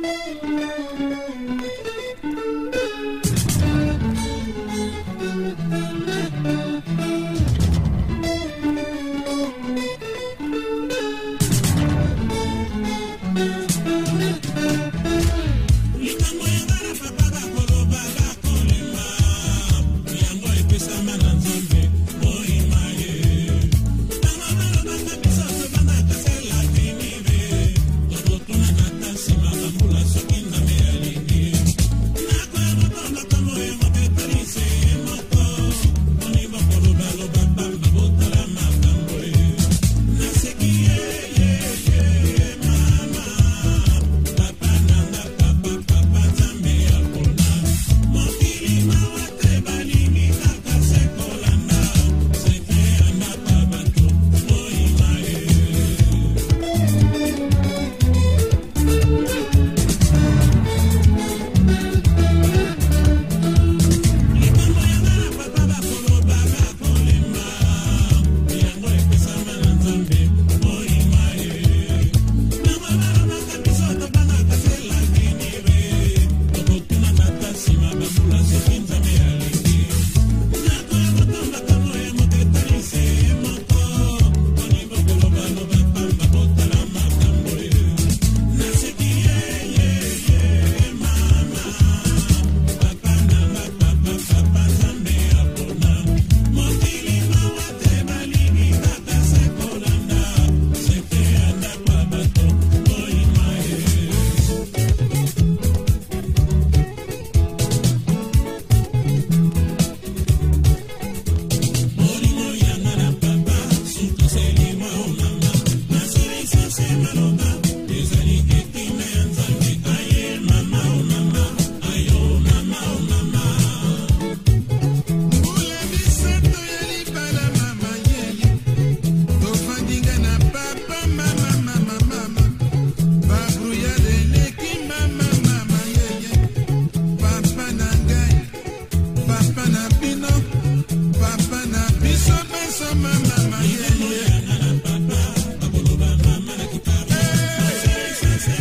Música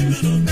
little